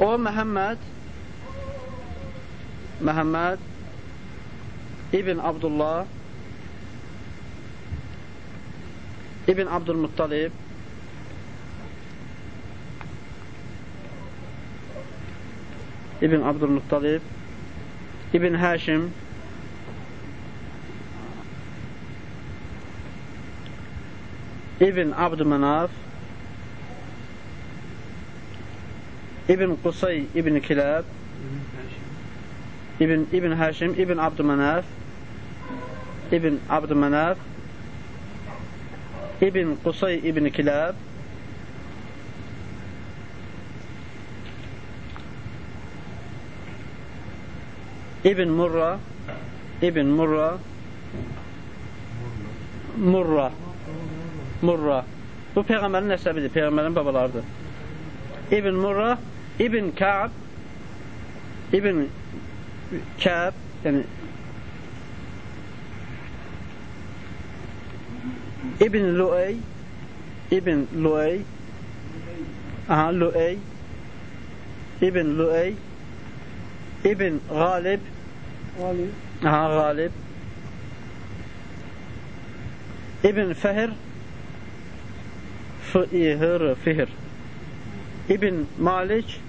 O Məhəmməd Məhəmməd İbn Abdullah İbn Abdülmuttalib İbn Abdülmuttalib İbn Həşim İbn Abdümenaf İbn Qusay İbn Kiləb İbn, İbn Həşim İbn Abdümenaf İbn Abdümenaf İbn Qusay İbn Kiləb İbn Murra İbn Murra. Murra. Murra. Bu Peyğəmbərin nəsəbidir, Peyğəmbərin babalarıdır. İbn Murra İbn Ka'b İbn Ka'b yəni İbn Luey İbn Luey Aha, Luey İbn Luey İbn Galib Galib Aha, Galib İbn Fehir Fihir Fihir İbn Malik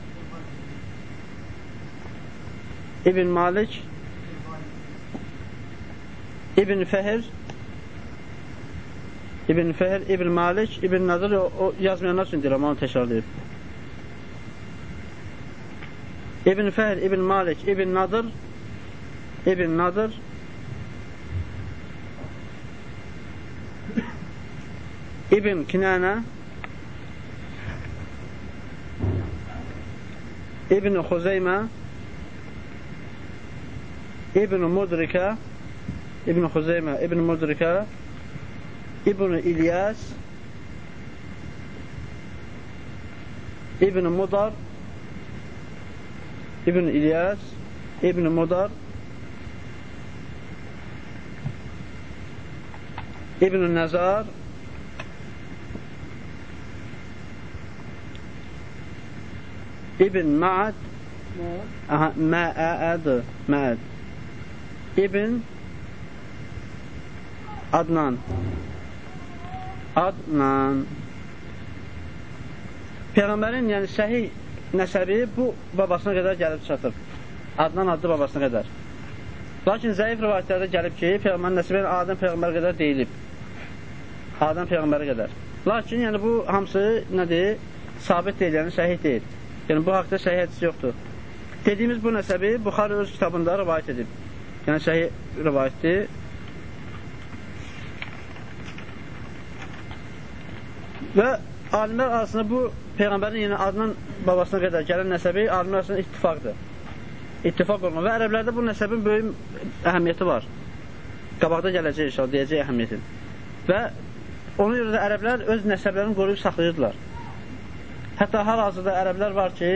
İbn Malik İbn Fehir İbn Fehir, İbn Malik, İbn Nazır o, o yazmayanlar üçün deyirəm, onu təkrarlayıb. İbn Fehir, İbn Malik, İbn Nadır, İbn Nadır, İbn Kinanə, İbn Xuzeymə, İbn Mudrikə, İbn Xuzeymə, İbn Mudrikə, İbn İlyas İbn Mudar İbn İlyas İbn Mudar İbn Nezar İbn Ma'ad Aha, Ma'ad Ma'ad İbn Adnan adla Peyğəmbərin yəni səhih nəsəbi bu babasına qədər gəlib çatıb. Adnan adlı babasına qədər. Lakin zəif rivayətlərdə gəlib ki, Peyğəmbərin nəsəbi Adəm Peyğəmbər qədər deyilib. Adəm Peyğəmbərə qədər. Lakin yəni bu hamısı nədir? Sabit deyil, yəni səhih deyil. Yəni bu haqda səhih hədis yoxdur. Dediyimiz bu nəsəbi Buxarı öz kitabında rivayət edib. Yəni səhih rivayətdir. Və alimlər arasında bu Peyğəmbərin yenə adının babasına qədər gələn nəsəbi alimlər arasında ittifaqdır. İttifaq olunur və ərəblərdə bu nəsəbin böyük əhəmiyyəti var. Qabaqda gələcək inşallah, deyəcək əhəmmiyyətin. Və ona görə də ərəblər öz nəsəblərini qoruyub saxlayırdılar. Hətta hal-hazırda ərəblər var ki,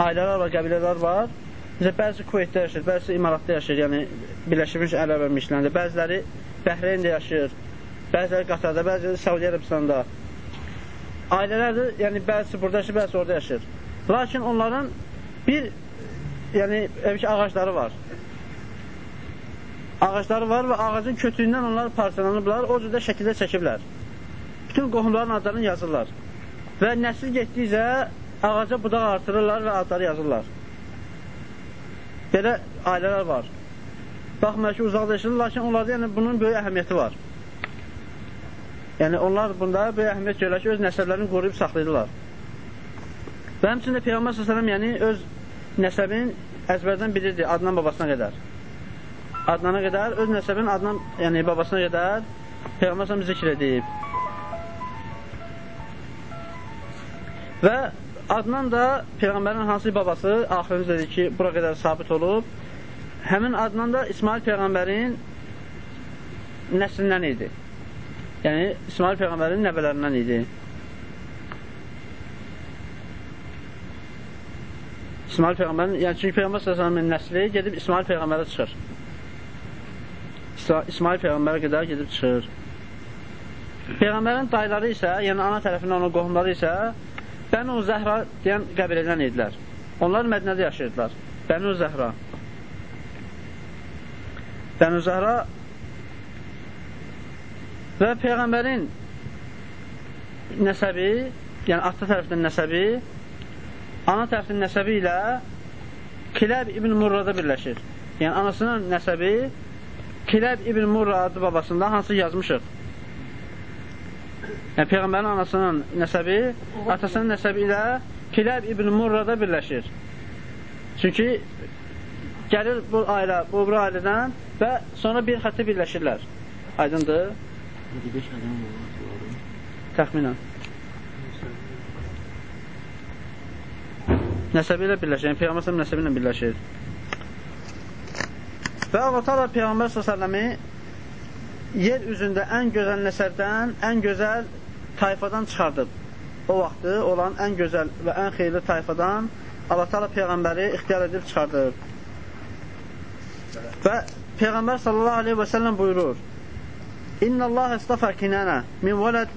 ailələr var, qəbilələr var. Bizə bəzi Kuveytdə yaşayır, bəzi İmaratda yaşayır, yəni Birləşmiş Ərəb Əmirliklərində, bəziləri Bəhreyndə yaşayır, bəziləri Qatarda, bəziləri Səudiyyə Ərəbistanda ailələrdir, yəni bəzisi burada yaşayır, bəzisi orada yaşayır. Lakin onların bir yəni ki, ağacları var. Ağacları var və ağacın kötüyündən onlar parçalanıblar, o cürdə şəkildə çəkiblər. Bütün qohumların adlarını yazırlar. Və nəsil getdikcə ağaca budaq artırırlar və adları yazırlar. Belə ailələr var. Baxmayaq ki, uzaqda yaşayırlar, lakin onlarda yəni, bunun böyük əhəmiyyəti var. Yəni, onlar bunda böyük əhəmiyyət görürlər ki, öz nəsəblərini qoruyub saxlayırlar. Və həmçində Peyğəmbər s.ə.v yəni, öz nəsəbin əzbərdən bilirdi, adından babasına qədər. Adnana qədər, öz nəsəbin adından, yəni babasına qədər Peyğəmbər s.ə.v zikr edib. Və adnan da Peyğəmbərin hansı babası, axırıncı dedi ki, bura qədər sabit olub. Həmin adnan da İsmail Peyğəmbərin nəslindən idi. Yəni, İsmail Peyğəmbərin nəvələrindən idi. İsmail Peyğəmbərin, yəni çünki Peyğəmbər s.ə.v-in nəsli gedib İsmail Peyğəmbərə çıxır. İsmail Peyğəmbərə qədər gedib çıxır. Peyğəmbərin dayıları isə, yəni ana tərəfindən onun qohumları isə Bənu Zəhra deyən qəbilədən idilər. Onlar Mədinədə yaşayırdılar. Bənu Zəhra. Bənu Zəhra və Peyğəmbərin nəsəbi, yəni ata tərəfindən nəsəbi, ana tərəfindən nəsəbi ilə Kiləb İbn Murrada birləşir. Yəni anasının nəsəbi Kiləb İbn Murra adlı babasında hansı yazmışıq? Yəni Peyğəmbərin anasının nəsəbi atasının nəsəbi ilə Kiləb İbn Murrada birləşir. Çünki gəlir bu ailə, bu bir ailədən və sonra bir xətti birləşirlər. Aydındır? 5 adam var. Təxminən. Nəsəbi ilə birləşir. Yəni Peyğəmbər nəsəbi ilə birləşir. Və Allah Taala Peyğəmbər s.ə.v yer üzündə ən gözəl nəsəbdən, ən gözəl tayfadan çıxardıb. O vaxtı olan ən gözəl və ən xeyirli tayfadan Allah Taala Peyğəmbəri ixtiyar edib çıxardıb. Və Peyğəmbər sallallahu aleyhi və səlləm buyurur: İnna Allah istafa Kinana min veled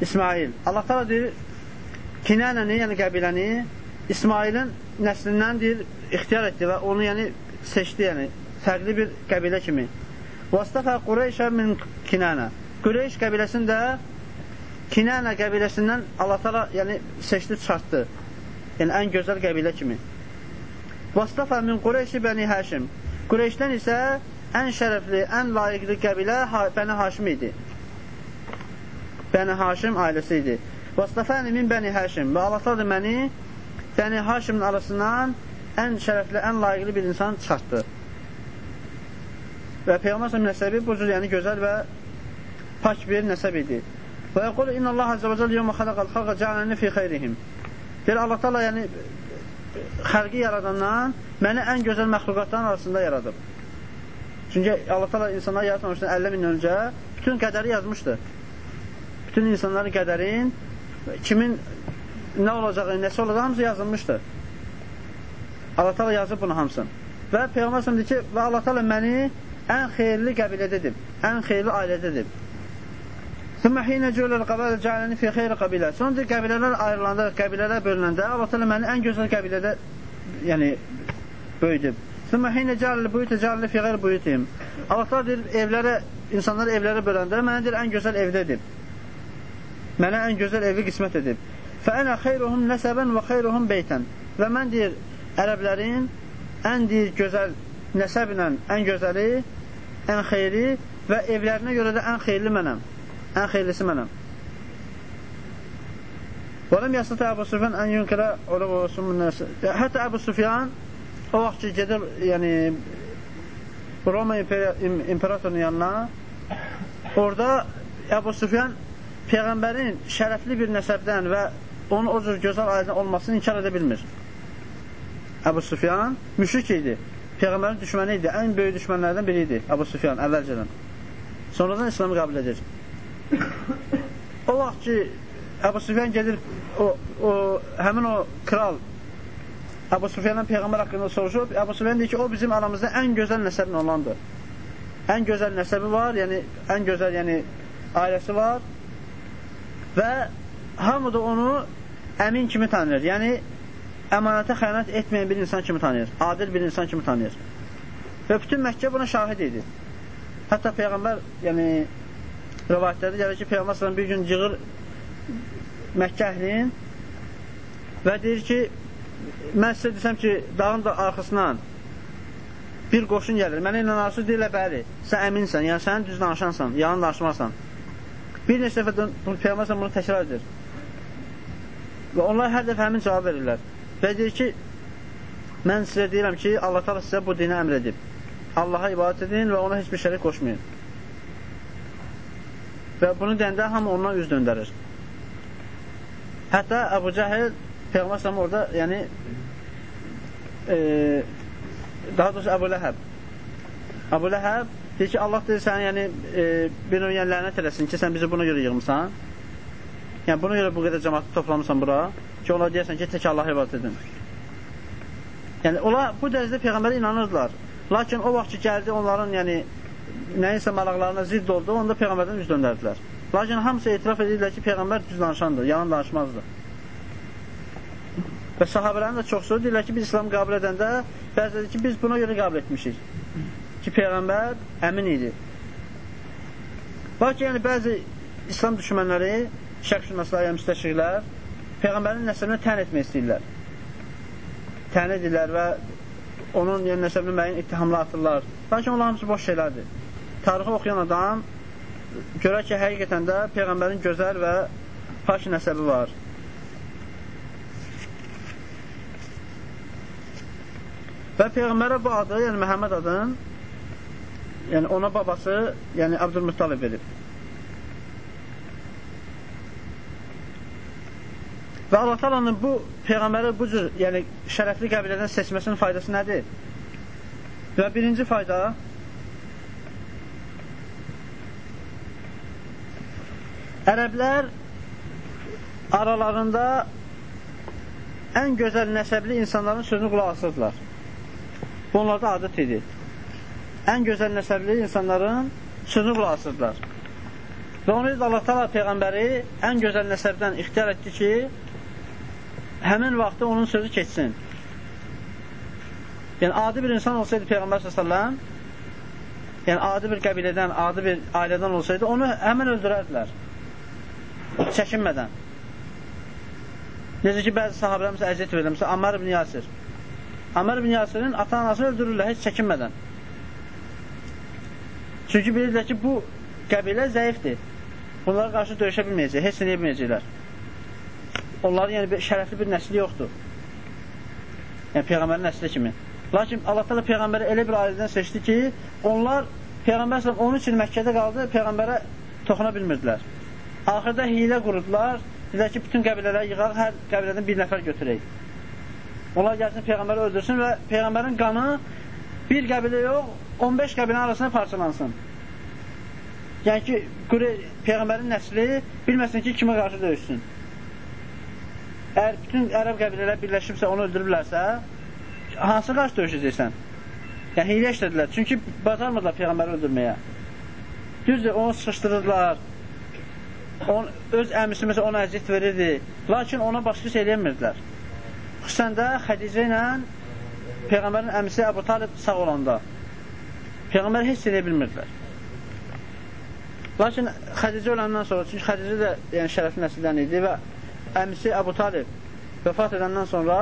İsmail. Allah Taala deyir Kinanəni, yəni qəbiləni İsmailin nəslindən deyir, ixtiyar etdi və onu yəni seçdi, yəni fərqli bir qəbilə kimi. Vastafa Qureyşə min Kinana. Qureyş qəbiləsini də Kinana qəbiləsindən Allah təala yəni seçdi, çıxartdı. Yəni ən gözəl qəbilə kimi. Vastafa min Qureyşi Bəni Həşim. Qureyşdən isə ən şərəfli, ən layiqli qəbilə Bəni Haşim idi. Bəni Haşim ailəsi idi. Vastafəni min Bəni Həşim. Və Allah təala məni Bəni Haşimin arasından ən şərəfli, ən layiqli bir insan çıxartdı. Və Peyğəmbər nəsəbi bu cür yəni gözəl və pak bir nəsəb idi. Və yəqul inna Allah azza və cəll yawma xalaqal xalqa ca'alani fi xeyrihim. Deyir Allah Taala yəni xalqı yaradandan məni ən gözəl məxluqatların arasında yaradıb. Çünki Allah Taala insanları yaratmamışdan 50 min öncə bütün qədəri yazmışdı. Bütün insanların qədərin kimin nə olacağı, nəsə olacağı hamısı yazılmışdı. Allah Taala yazıb bunu hamısını. Və Peyğəmbər deyir ki, və Allah Taala məni ən xeyirli qəbilədədir, ən xeyirli ailədədir. Thumma hina ja'ala al-qabila ja'alani fi khayri qabila. Sonra qəbilələr ayrılanda, qəbilələr bölünəndə Allah təala məni ən gözəl qəbilədə yəni böyüdüb. Thumma hina ja'ala al-buyuta ja'ala fi ghayri buyutihim. Allah təala deyir evlərə, insanları evlərə böləndə mənə deyir ən gözəl evdə edib. Mənə ən gözəl evi qismət edib. Fa ana khayruhum nasaban və khayruhum beytan. Və mən deyir ərəblərin ən deyir gözəl nəsəblə ən gözəli, ən xeyri və evlərinə görə də ən xeyirli mənəm. Ən xeyirlisi mənəm. Vələm yəstətə Əbu Sufyan ən yünkərə olub olsun münnəsə. Hətta Əbu Sufyan o vaxt ki, gedir, yəni Roma imperatorunun yanına orada Əbu Sufyan Peyğəmbərin şərəfli bir nəsəbdən və onun o cür gözəl ailədən olmasını inkar edə bilmir. Əbu Sufyan müşrik idi. Peyğəmbərin düşməni idi. Ən böyük düşmənlərdən biri idi Əbu Sufyan əvvəlcədən. Sonradan İslamı qəbul edir. o vaxt ki, Əbu Sufyan gedir, o, o, həmin o kral Əbu Sufyandan Peyğəmbər haqqında soruşub, Əbu Sufyan deyir ki, o bizim aramızda ən gözəl nəsəbin olandır. Ən gözəl nəsəbi var, yəni ən gözəl yəni ailəsi var və hamı da onu əmin kimi tanır. Yəni əmanətə xəyanət etməyən bir insan kimi tanıyır. Adil bir insan kimi tanıyır. Və bütün Məkkə buna şahid idi. Hətta Peyğəmbər, yəni rivayətlərdə gəlir ki, Peyğəmbər bir gün yığır Məkkə əhlin və deyir ki, mən sizə desəm ki, dağın da arxasından bir qoşun gəlir. Mənə inanarsınız, deyirlər, bəli, sən əminsən, yəni sən düz danışansan, yalan danışmarsan. Bir neçə dəfə Peyğəmbər bunu təkrar edir. Və onlar hər dəfə həmin cavab verirlər. Və deyir ki, mən sizə deyirəm ki, Allah taala sizə bu dini əmr edib. Allaha ibadət edin və ona heç bir şərik qoşmayın. Və bunu deyəndə hamı ondan üz döndərir. Hətta Əbu Cəhil Peyğəmbər orada, yəni e, daha doğrusu Əbu Ləhəb Əbu Ləhəb deyir ki, Allah deyir səni yəni, e, bir növ yəni, lənət eləsin ki, sən bizi buna görə yığmısan. Yəni, buna görə bu qədər cəmatı toplamısan bura ki, onlar deyəsən ki, tək Allah ibadət edin. Yəni, onlar bu dərəcədə Peyğəmbərə inanırdılar. Lakin o vaxt ki, gəldi onların, yəni, nəyisə maraqlarına zidd oldu, onda Peyğəmbərdən üz döndərdilər. Lakin hamısı etiraf edirlər ki, Peyğəmbər düz danışandır, yalan danışmazdır. Və sahabələrin də çoxsu deyirlər ki, biz İslam qəbul edəndə bəziləri ki, biz buna görə qəbul etmişik. Ki, Peyğəmbər əmin idi. Lakin yəni bəzi İslam düşmənləri, şərq şünaslar, yəni müstəşirlər Peyğəmbərin nəsəbini tən etmək istəyirlər. Tən edirlər və onun yəni, nəsəbini müəyyən ittihamlar atırlar. Lakin onlar hamısı boş şeylərdir. Tarixi oxuyan adam görər ki, həqiqətən də Peyğəmbərin gözəl və pak nəsəbi var. Və Peyğəmbərə bu adı, yəni Məhəmməd adın, yəni ona babası, yəni Abdülmüttalib verib. Və Allah talanın bu Peyğəmbəri bu cür yəni, şərəfli qəbilədən seçməsinin faydası nədir? Və birinci fayda Ərəblər aralarında ən gözəl nəsəbli insanların sözünü qulaq asırdılar. Bu onlarda adət idi. Ən gözəl nəsəbli insanların sözünü qulaq asırdılar. Və onu Allah Taala peyğəmbəri ən gözəl nəsəbdən ixtiyar etdi ki, həmin vaxtda onun sözü keçsin. Yəni adi bir insan olsaydı peyğəmbər sallallahu yəni adi bir qəbilədən, adi bir ailədən olsaydı, onu həmin öldürərdilər. Çəkinmədən. Necə ki, bəzi sahabələrimiz əziyyət verir. Məsələn, Ammar ibn Yasir. Amr ibn Yasirin ata-anasını öldürürlər heç çəkinmədən. Çünki bilirlər ki, bu qəbilə zəifdir. Bunlara qarşı döyüşə bilməyəcək, heç eləyə bilməyəcəklər. Onların yəni şərəfli bir nəsli yoxdur. Yəni Peyğəmbərin nəsli kimi. Lakin Allah təala Peyğəmbəri elə bir ailədən seçdi ki, onlar Peyğəmbər sallam onun üçün Məkkədə qaldı, Peyğəmbərə toxuna bilmirdilər. Axırda hilə qurdular, dedilər ki, bütün qəbilələri yığaq, hər qəbilədən bir nəfər götürək. Onlar gəlsin Peyğəmbəri öldürsün və Peyğəmbərin qanı bir qəbilə yox, 15 qəbilə arasında parçalansın. Yəni ki, Peyğəmbərin nəsli bilməsin ki, kimə qarşı döyüşsün. Əgər bütün ərəb qəbilələr birləşibsə, onu öldürürlərsə, hansı qarşı döyüşəcəksən? Yəni, hilə işlədilər. Çünki bacarmırlar Peyğəmbəri öldürməyə. Düzdür, onu sıxışdırırlar. On, öz əmisi məsələn ona əziyyət verirdi. Lakin ona başqa şey eləyəmirdilər. Xüsusən də Xədicə ilə Peyğəmbərin əmisi Əbu Talib sağ olanda Peyğəmbər heç eləyə bilmirdilər. Lakin Xədicə öləndən sonra, çünki Xədicə də yəni, şərəfli nəsildən idi və əmisi Əbu Talib vəfat edəndən sonra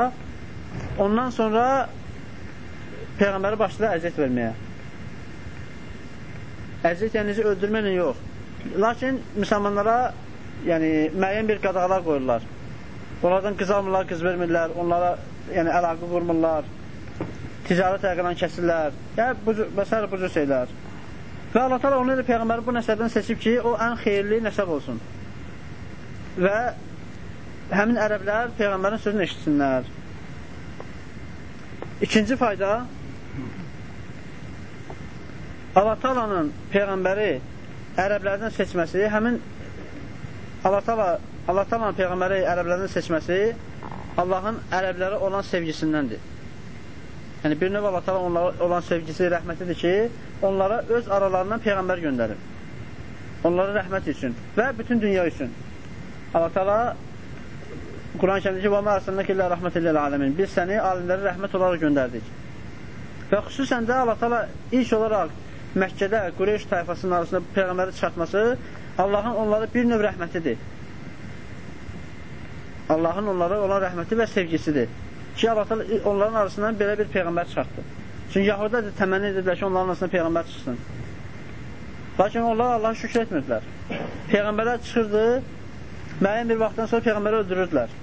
ondan sonra Peyğəmbəri başladı əziyyət verməyə. Əziyyət yəni öldürməklə yox. Lakin müsəlmanlara yəni müəyyən bir qadağalar qoyurlar. Onlardan qız almırlar, qız vermirlər, onlara yəni əlaqə qurmurlar, ticarət əlaqədən kəsirlər, yəni bu, və s. bu cür şeylər. Və Allah təala onu da Peyğəmbəri bu nəsəbdən seçib ki, o ən xeyirli nəsəb olsun. Və həmin ərəblər Peyğəmbərin sözünü eşitsinlər. İkinci fayda Allah Taalanın Peyğəmbəri ərəblərdən seçməsi həmin Allah Taala Allah tamam Peyğəmbəri ərəblərdən seçməsi Allahın ərəblərə olan sevgisindəndir. Yəni, bir növ Allah tamam onlara olan sevgisi, rəhmətidir ki, onlara öz aralarından Peyğəmbər göndərir. Onlara rəhmət üçün və bütün dünya üçün. Allah təala Quran-ı kərimdə ki, "Və mərsəlnəkə illə rəhmətən lil-aləmin." Biz səni alimlərə rəhmət olaraq göndərdik. Və xüsusən də Allah təala ilk olaraq Məkkədə Qureyş tayfasının arasında peyğəmbəri çıxartması Allahın onlara bir növ rəhmətidir. Allahın onlara olan rəhməti və sevgisidir. Ki Allah təala onların arasından belə bir peyğəmbər çıxartdı. Çünki Yahudi də təmənni edirdilər ki, onların arasında peyğəmbər çıxsın. Lakin onlar Allaha şükür etmirdilər. Peyğəmbərlər çıxırdı, müəyyən bir vaxtdan sonra Peyğəmbəri öldürürdülər.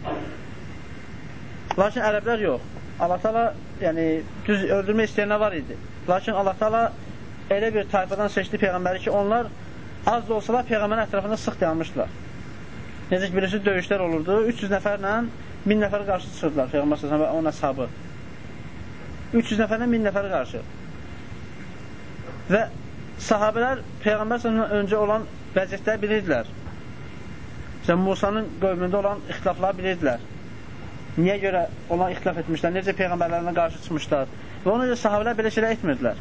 Lakin ərəblər yox. Allah təala yəni düz öldürmək istəyənlər var idi. Lakin Allah təala elə bir tayfadan seçdi peyğəmbəri ki, onlar az da olsalar peyğəmbərin ətrafında sıx dayanmışdılar. Necə ki, birisi döyüşlər olurdu, 300 nəfərlə 1000 nəfər qarşı çıxırdılar Peyğəmbər s.ə.v və onun əshabı. 300 nəfərlə 1000 nəfər qarşı. Və sahabələr Peyğəmbər s.ə.v öncə olan vəziyyətləri bilirdilər. Məsələn, Musanın qövmündə olan ixtilafları bilirdilər. Niyə görə olan ixtilaf etmişlər, necə Peyğəmbərlərinə qarşı çıxmışlar. Və ona görə sahabələr belə şeylər etmirdilər.